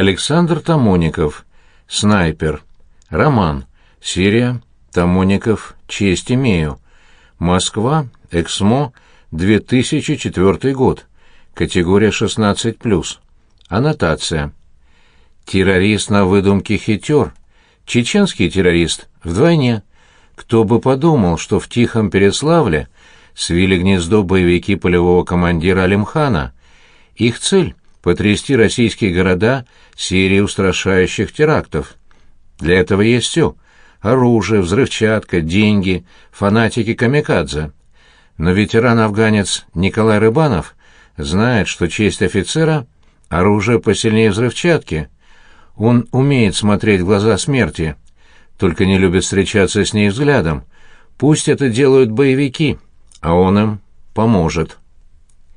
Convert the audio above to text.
Александр Тамоников. Снайпер. Роман. Серия. Тамоников. Честь имею. Москва. Эксмо. 2004 год. Категория 16+. Аннотация. Террорист на выдумке хитер. Чеченский террорист вдвойне. Кто бы подумал, что в Тихом Переславле свили гнездо боевики полевого командира Алимхана. Их цель — потрясти российские города серией устрашающих терактов. Для этого есть все — оружие, взрывчатка, деньги, фанатики-камикадзе. Но ветеран-афганец Николай Рыбанов знает, что честь офицера — оружие посильнее взрывчатки. Он умеет смотреть в глаза смерти, только не любит встречаться с ней взглядом. Пусть это делают боевики, а он им поможет.